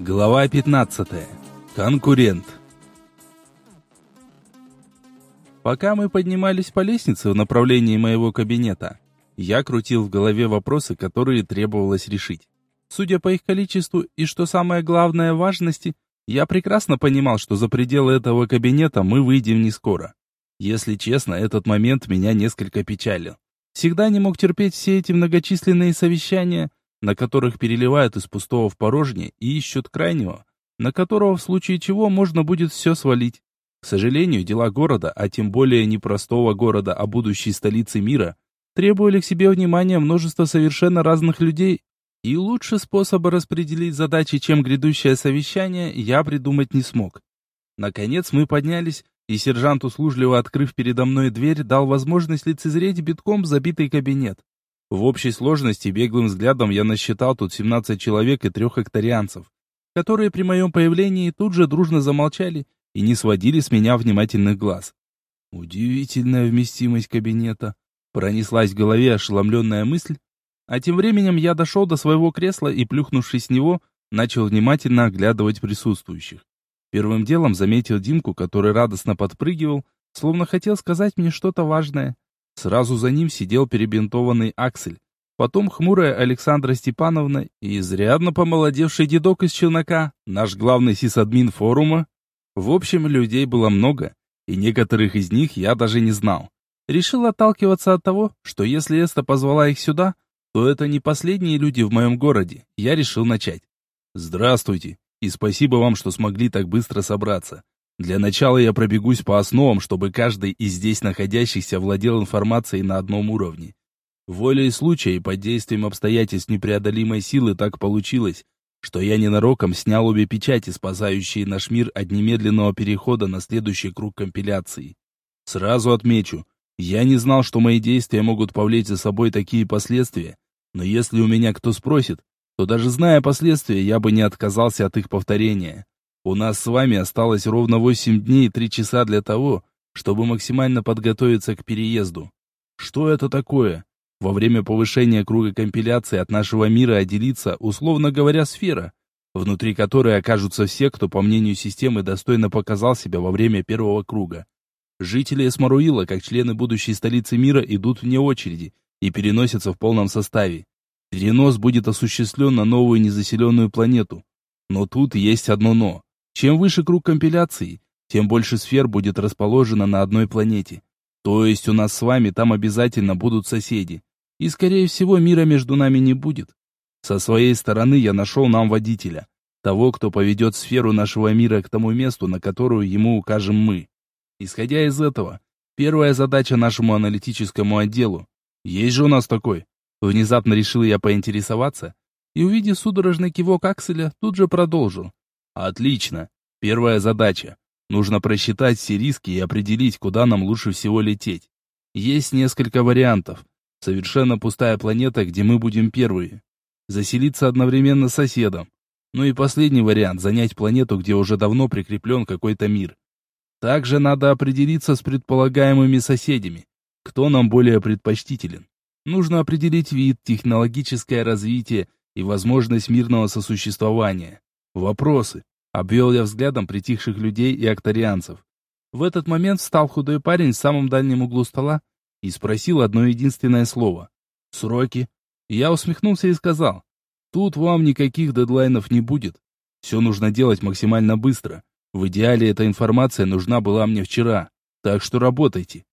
Глава 15. Конкурент. Пока мы поднимались по лестнице в направлении моего кабинета, я крутил в голове вопросы, которые требовалось решить. Судя по их количеству и, что самое главное, важности, я прекрасно понимал, что за пределы этого кабинета мы выйдем не скоро. Если честно, этот момент меня несколько печалил. Всегда не мог терпеть все эти многочисленные совещания, на которых переливают из пустого в порожнее и ищут крайнего, на которого в случае чего можно будет все свалить. К сожалению, дела города, а тем более не простого города, а будущей столицы мира, требовали к себе внимания множества совершенно разных людей, и лучше способа распределить задачи, чем грядущее совещание, я придумать не смог. Наконец мы поднялись, и сержант, услужливо открыв передо мной дверь, дал возможность лицезреть битком забитый кабинет. В общей сложности беглым взглядом я насчитал тут 17 человек и трех акторианцев, которые при моем появлении тут же дружно замолчали и не сводили с меня внимательных глаз. Удивительная вместимость кабинета. Пронеслась в голове ошеломленная мысль, а тем временем я дошел до своего кресла и, плюхнувшись с него, начал внимательно оглядывать присутствующих. Первым делом заметил Димку, который радостно подпрыгивал, словно хотел сказать мне что-то важное. Сразу за ним сидел перебинтованный Аксель, потом хмурая Александра Степановна и изрядно помолодевший дедок из челнока, наш главный сисадмин форума. В общем, людей было много, и некоторых из них я даже не знал. Решил отталкиваться от того, что если Эста позвала их сюда, то это не последние люди в моем городе. Я решил начать. Здравствуйте, и спасибо вам, что смогли так быстро собраться. Для начала я пробегусь по основам, чтобы каждый из здесь находящихся владел информацией на одном уровне. Волей случая и под действием обстоятельств непреодолимой силы так получилось, что я ненароком снял обе печати, спасающие наш мир от немедленного перехода на следующий круг компиляции. Сразу отмечу, я не знал, что мои действия могут повлечь за собой такие последствия, но если у меня кто спросит, то даже зная последствия, я бы не отказался от их повторения. У нас с вами осталось ровно 8 дней и 3 часа для того, чтобы максимально подготовиться к переезду. Что это такое? Во время повышения круга компиляции от нашего мира отделится, условно говоря, сфера, внутри которой окажутся все, кто, по мнению системы, достойно показал себя во время первого круга. Жители Эсмаруила, как члены будущей столицы мира, идут вне очереди и переносятся в полном составе. Перенос будет осуществлен на новую незаселенную планету. Но тут есть одно «но». Чем выше круг компиляции, тем больше сфер будет расположено на одной планете. То есть у нас с вами там обязательно будут соседи. И, скорее всего, мира между нами не будет. Со своей стороны я нашел нам водителя. Того, кто поведет сферу нашего мира к тому месту, на которую ему укажем мы. Исходя из этого, первая задача нашему аналитическому отделу. Есть же у нас такой. Внезапно решил я поинтересоваться, и, увидев судорожный кивок Акселя, тут же продолжил. Отлично. Первая задача. Нужно просчитать все риски и определить, куда нам лучше всего лететь. Есть несколько вариантов. Совершенно пустая планета, где мы будем первые. Заселиться одновременно с соседом. Ну и последний вариант – занять планету, где уже давно прикреплен какой-то мир. Также надо определиться с предполагаемыми соседями. Кто нам более предпочтителен? Нужно определить вид, технологическое развитие и возможность мирного сосуществования. Вопросы. Обвел я взглядом притихших людей и акторианцев. В этот момент встал худой парень в самом дальнем углу стола и спросил одно единственное слово. «Сроки?» Я усмехнулся и сказал. «Тут вам никаких дедлайнов не будет. Все нужно делать максимально быстро. В идеале эта информация нужна была мне вчера. Так что работайте.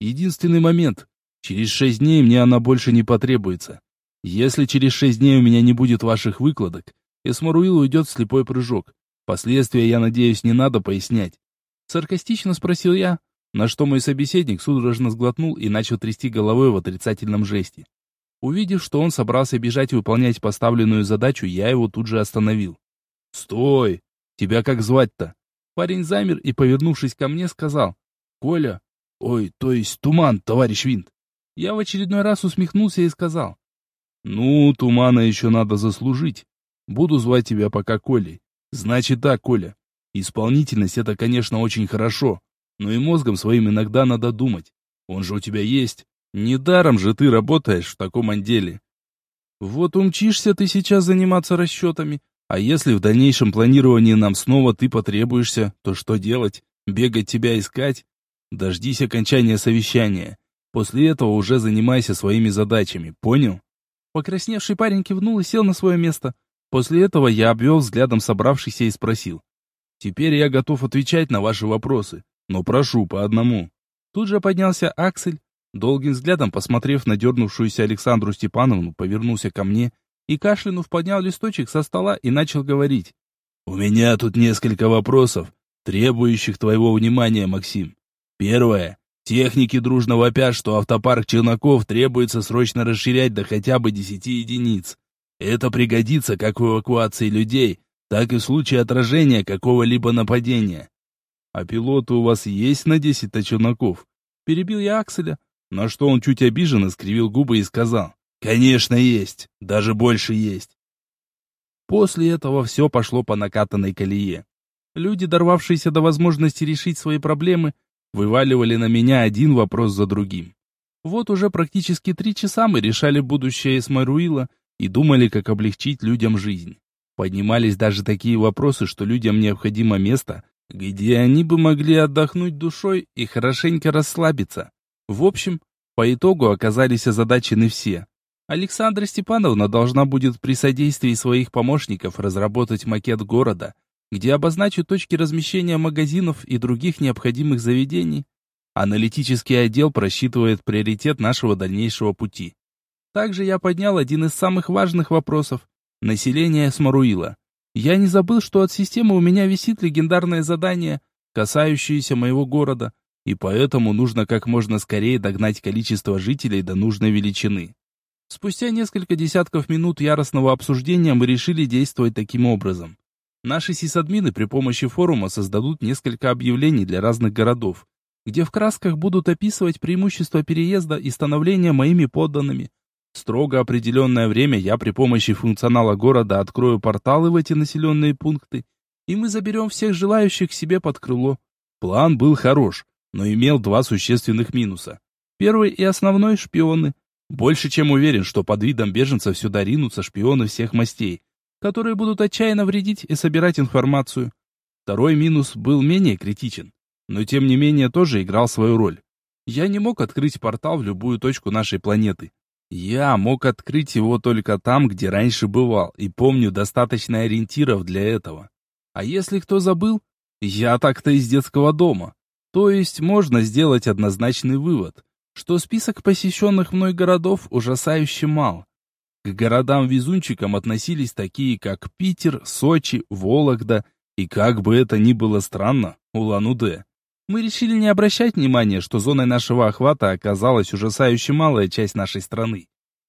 Единственный момент. Через шесть дней мне она больше не потребуется. Если через шесть дней у меня не будет ваших выкладок, Эсмаруил уйдет в слепой прыжок. Последствия, я надеюсь, не надо пояснять. Саркастично спросил я, на что мой собеседник судорожно сглотнул и начал трясти головой в отрицательном жесте. Увидев, что он собрался бежать выполнять поставленную задачу, я его тут же остановил. «Стой! Тебя как звать-то?» Парень замер и, повернувшись ко мне, сказал. «Коля! Ой, то есть Туман, товарищ Винт!» Я в очередной раз усмехнулся и сказал. «Ну, Тумана еще надо заслужить. Буду звать тебя пока Колей. Значит так, Коля. Исполнительность это, конечно, очень хорошо, но и мозгом своим иногда надо думать. Он же у тебя есть. Недаром же ты работаешь в таком отделе. Вот умчишься ты сейчас заниматься расчетами, А если в дальнейшем планировании нам снова ты потребуешься, то что делать? Бегать тебя искать? Дождись окончания совещания. После этого уже занимайся своими задачами, понял? Покрасневший парень кивнул и сел на свое место. После этого я обвел взглядом собравшихся и спросил. «Теперь я готов отвечать на ваши вопросы, но прошу по одному». Тут же поднялся Аксель, долгим взглядом посмотрев на дернувшуюся Александру Степановну, повернулся ко мне и, кашлянув, поднял листочек со стола и начал говорить. «У меня тут несколько вопросов, требующих твоего внимания, Максим. Первое. Техники дружно вопят, что автопарк Челноков требуется срочно расширять до хотя бы 10 единиц. Это пригодится как в эвакуации людей, так и в случае отражения какого-либо нападения. А пилоты у вас есть на 10-то Челноков? Перебил я Акселя, на что он чуть обиженно скривил губы и сказал. Конечно, есть. Даже больше есть. После этого все пошло по накатанной колее. Люди, дорвавшиеся до возможности решить свои проблемы, вываливали на меня один вопрос за другим. Вот уже практически три часа мы решали будущее Эсмаруила и думали, как облегчить людям жизнь. Поднимались даже такие вопросы, что людям необходимо место, где они бы могли отдохнуть душой и хорошенько расслабиться. В общем, по итогу оказались озадачены все. Александра Степановна должна будет при содействии своих помощников разработать макет города, где обозначу точки размещения магазинов и других необходимых заведений. Аналитический отдел просчитывает приоритет нашего дальнейшего пути. Также я поднял один из самых важных вопросов – население Смаруила. Я не забыл, что от системы у меня висит легендарное задание, касающееся моего города, и поэтому нужно как можно скорее догнать количество жителей до нужной величины. Спустя несколько десятков минут яростного обсуждения мы решили действовать таким образом. Наши сисадмины при помощи форума создадут несколько объявлений для разных городов, где в красках будут описывать преимущества переезда и становления моими подданными. Строго определенное время я при помощи функционала города открою порталы в эти населенные пункты, и мы заберем всех желающих себе под крыло. План был хорош, но имел два существенных минуса. Первый и основной – шпионы. Больше чем уверен, что под видом беженцев сюда ринутся шпионы всех мастей, которые будут отчаянно вредить и собирать информацию. Второй минус был менее критичен, но тем не менее тоже играл свою роль. Я не мог открыть портал в любую точку нашей планеты. Я мог открыть его только там, где раньше бывал, и помню достаточно ориентиров для этого. А если кто забыл, я так-то из детского дома. То есть можно сделать однозначный вывод, что список посещенных мной городов ужасающе мал. К городам-везунчикам относились такие, как Питер, Сочи, Вологда и, как бы это ни было странно, Улан-Удэ. Мы решили не обращать внимания, что зоной нашего охвата оказалась ужасающе малая часть нашей страны.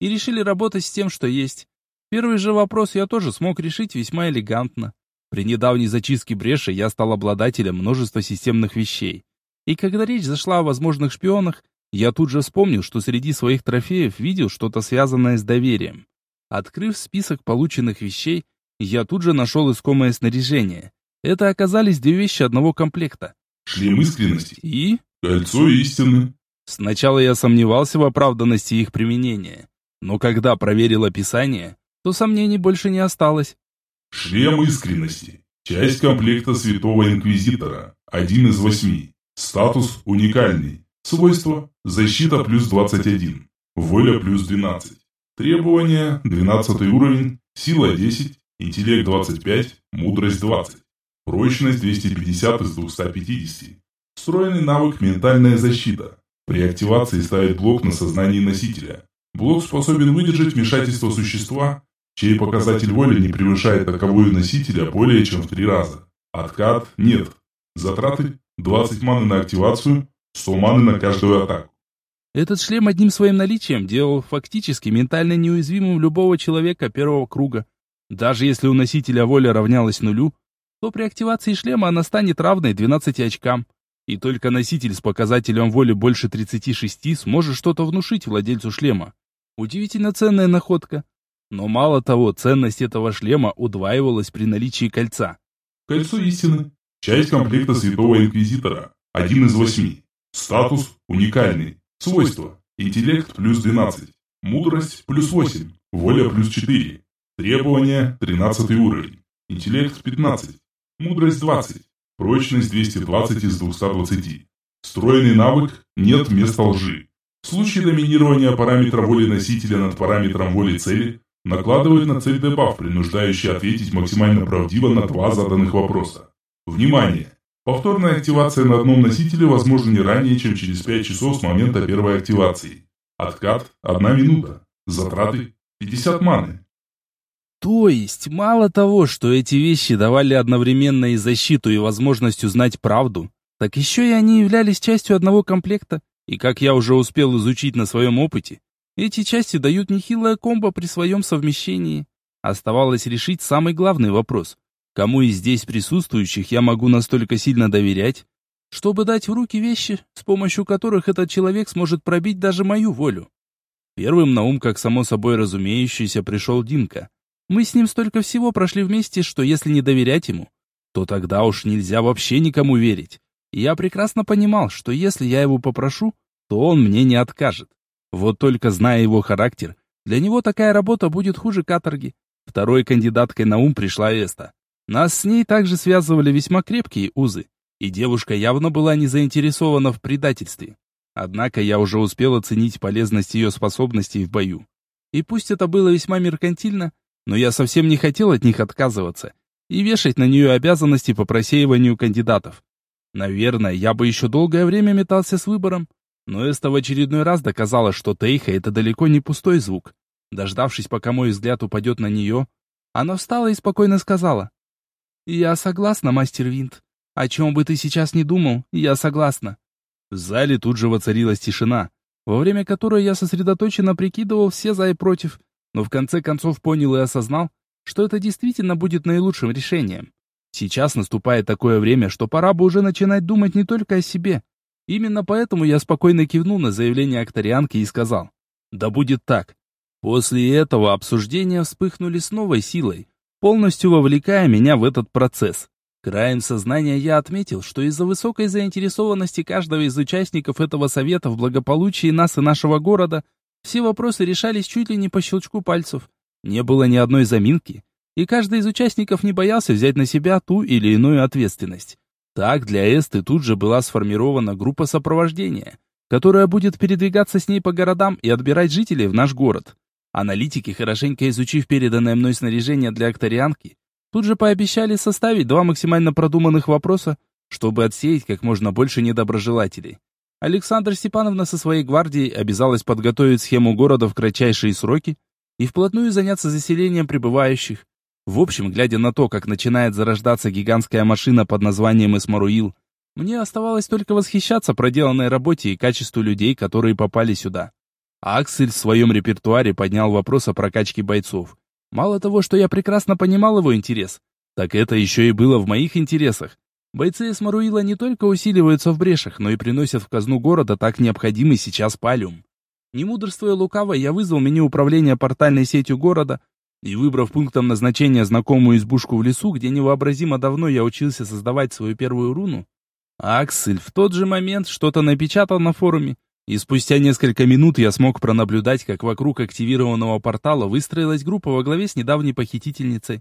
И решили работать с тем, что есть. Первый же вопрос я тоже смог решить весьма элегантно. При недавней зачистке бреши я стал обладателем множества системных вещей. И когда речь зашла о возможных шпионах, я тут же вспомнил, что среди своих трофеев видел что-то связанное с доверием. Открыв список полученных вещей, я тут же нашел искомое снаряжение. Это оказались две вещи одного комплекта. Шлем искренности и... Кольцо истины. Сначала я сомневался в оправданности их применения, но когда проверил описание, то сомнений больше не осталось. Шлем искренности. Часть комплекта Святого Инквизитора. Один из восьми. Статус уникальный. Свойства – защита плюс 21, воля плюс 12. Требования – 12 уровень, сила 10, интеллект 25, мудрость 20. Прочность 250 из 250. Встроенный навык «Ментальная защита». При активации ставит блок на сознании носителя. Блок способен выдержать вмешательство существа, чей показатель воли не превышает таковую носителя более чем в три раза. Откат – нет. Затраты – 20 маны на активацию, 100 маны на каждую атаку. Этот шлем одним своим наличием делал фактически ментально неуязвимым любого человека первого круга. Даже если у носителя воля равнялась нулю, то при активации шлема она станет равной 12 очкам. И только носитель с показателем воли больше 36 сможет что-то внушить владельцу шлема. Удивительно ценная находка. Но мало того, ценность этого шлема удваивалась при наличии кольца. Кольцо истины. Часть комплекта Святого Инквизитора. Один из восьми. Статус уникальный. Свойства. Интеллект плюс 12. Мудрость плюс 8. Воля плюс 4. Требования 13 уровень. интеллект 15, мудрость 20, прочность 220 из 220. Встроенный навык «Нет места лжи». В случае доминирования параметра воли носителя над параметром воли цели, накладывает на цель дебаф, принуждающий ответить максимально правдиво на два заданных вопроса. Внимание! Повторная активация на одном носителе возможна не ранее, чем через 5 часов с момента первой активации. Откат – 1 минута. Затраты – 50 маны. То есть, мало того, что эти вещи давали одновременно и защиту, и возможность узнать правду, так еще и они являлись частью одного комплекта, и как я уже успел изучить на своем опыте, эти части дают нехилое комбо при своем совмещении. Оставалось решить самый главный вопрос. Кому из здесь присутствующих я могу настолько сильно доверять, чтобы дать в руки вещи, с помощью которых этот человек сможет пробить даже мою волю? Первым на ум, как само собой разумеющийся, пришел Димка. Мы с ним столько всего прошли вместе, что если не доверять ему, то тогда уж нельзя вообще никому верить. Я прекрасно понимал, что если я его попрошу, то он мне не откажет. Вот только зная его характер, для него такая работа будет хуже каторги. Второй кандидаткой на ум пришла Эста. Нас с ней также связывали весьма крепкие узы, и девушка явно была не заинтересована в предательстве. Однако я уже успел оценить полезность ее способностей в бою. И пусть это было весьма меркантильно, но я совсем не хотел от них отказываться и вешать на нее обязанности по просеиванию кандидатов. Наверное, я бы еще долгое время метался с выбором, но Эста в очередной раз доказала, что Тейха — это далеко не пустой звук. Дождавшись, пока мой взгляд упадет на нее, она встала и спокойно сказала. «Я согласна, мастер Винт. О чем бы ты сейчас ни думал, я согласна». В зале тут же воцарилась тишина, во время которой я сосредоточенно прикидывал все за и против, но в конце концов понял и осознал, что это действительно будет наилучшим решением. Сейчас наступает такое время, что пора бы уже начинать думать не только о себе. Именно поэтому я спокойно кивнул на заявление акторианки и сказал, «Да будет так». После этого обсуждения вспыхнули с новой силой, полностью вовлекая меня в этот процесс. Краем сознания я отметил, что из-за высокой заинтересованности каждого из участников этого совета в благополучии нас и нашего города, все вопросы решались чуть ли не по щелчку пальцев. Не было ни одной заминки, и каждый из участников не боялся взять на себя ту или иную ответственность. Так для Эсты тут же была сформирована группа сопровождения, которая будет передвигаться с ней по городам и отбирать жителей в наш город. Аналитики, хорошенько изучив переданное мной снаряжение для акторианки, тут же пообещали составить два максимально продуманных вопроса, чтобы отсеять как можно больше недоброжелателей. Александра Степановна со своей гвардией обязалась подготовить схему города в кратчайшие сроки и вплотную заняться заселением прибывающих. В общем, глядя на то, как начинает зарождаться гигантская машина под названием Эсмаруил, мне оставалось только восхищаться проделанной работе и качеству людей, которые попали сюда. Аксель в своем репертуаре поднял вопрос о прокачке бойцов. Мало того, что я прекрасно понимал его интерес, так это еще и было в моих интересах. Бойцы Эсмаруила не только усиливаются в брешах, но и приносят в казну города так необходимый сейчас палиум. Не мудрствуя лукаво, я вызвал меню управления портальной сетью города и, выбрав пунктом назначения знакомую избушку в лесу, где невообразимо давно я учился создавать свою первую руну, Аксель в тот же момент что-то напечатал на форуме, и спустя несколько минут я смог пронаблюдать, как вокруг активированного портала выстроилась группа во главе с недавней похитительницей.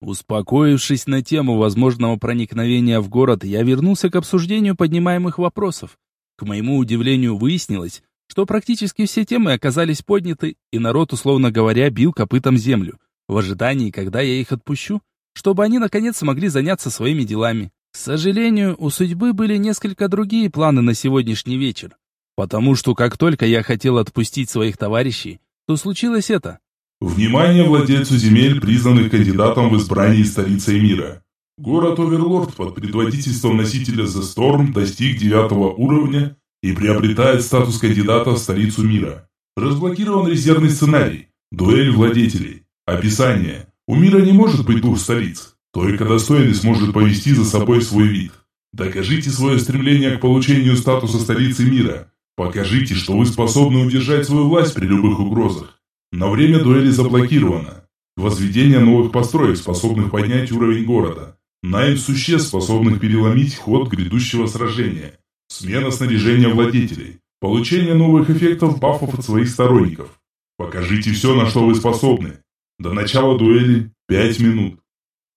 Успокоившись на тему возможного проникновения в город, я вернулся к обсуждению поднимаемых вопросов. К моему удивлению выяснилось, что практически все темы оказались подняты, и народ, условно говоря, бил копытом землю, в ожидании, когда я их отпущу, чтобы они наконец смогли заняться своими делами. К сожалению, у судьбы были несколько другие планы на сегодняшний вечер. Потому что как только я хотел отпустить своих товарищей, то случилось это. Внимание владельцу земель, признанных кандидатом в избрании столицей мира. Город Оверлорд под предводительством носителя The Storm достиг девятого уровня и приобретает статус кандидата в столицу мира. Разблокирован резервный сценарий. Дуэль владетелей. Описание. У мира не может быть двух столиц. Только достойный сможет повести за собой свой вид. Докажите свое стремление к получению статуса столицы мира. Покажите, что вы способны удержать свою власть при любых угрозах. На время дуэли заблокировано. Возведение новых построек, способных поднять уровень города. Найм существ, способных переломить ход грядущего сражения. Смена снаряжения владетелей. Получение новых эффектов бафов от своих сторонников. Покажите все, на что вы способны. До начала дуэли 5 минут.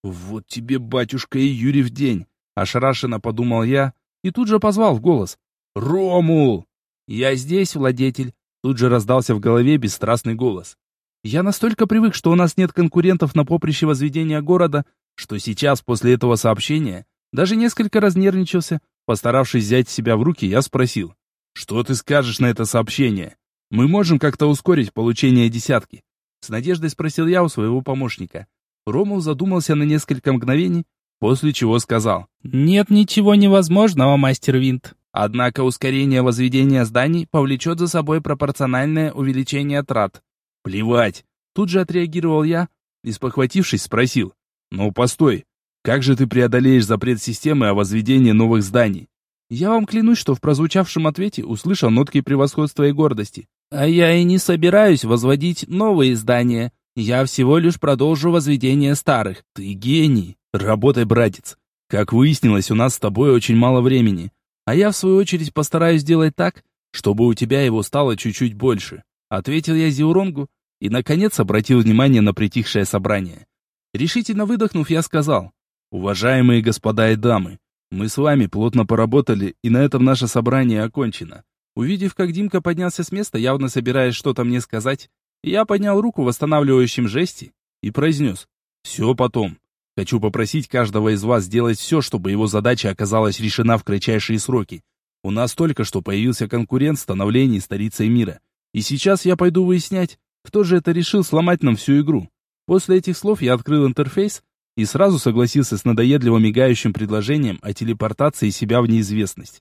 Вот тебе, батюшка, и Юрий в день. Ошарашенно подумал я и тут же позвал в голос. «Ромул!» «Я здесь, владетель!» Тут же раздался в голове бесстрастный голос. Я настолько привык, что у нас нет конкурентов на поприще возведения города, что сейчас, после этого сообщения, даже несколько разнервничался. Постаравшись взять себя в руки, я спросил. «Что ты скажешь на это сообщение? Мы можем как-то ускорить получение десятки?» С надеждой спросил я у своего помощника. Ромул задумался на несколько мгновений, после чего сказал. «Нет ничего невозможного, мастер Винт. Однако ускорение возведения зданий повлечет за собой пропорциональное увеличение трат. Плевать. Тут же отреагировал я и, спохватившись, спросил. Ну, постой. Как же ты преодолеешь запрет системы о возведении новых зданий? Я вам клянусь, что в прозвучавшем ответе услышал нотки превосходства и гордости. А я и не собираюсь возводить новые здания. Я всего лишь продолжу возведение старых. Ты гений. Работай, братец. Как выяснилось, у нас с тобой очень мало времени. А я, в свою очередь, постараюсь сделать так, чтобы у тебя его стало чуть-чуть больше. Ответил я Зиуронгу и, наконец, обратил внимание на притихшее собрание. Решительно выдохнув, я сказал, «Уважаемые господа и дамы, мы с вами плотно поработали, и на этом наше собрание окончено». Увидев, как Димка поднялся с места, явно собираясь что-то мне сказать, я поднял руку в восстанавливающем жесте и произнес, «Все потом. Хочу попросить каждого из вас сделать все, чтобы его задача оказалась решена в кратчайшие сроки. У нас только что появился конкурент в становлении столицей мира. И сейчас я пойду выяснять, кто же это решил сломать нам всю игру. После этих слов я открыл интерфейс и сразу согласился с надоедливо мигающим предложением о телепортации себя в неизвестность.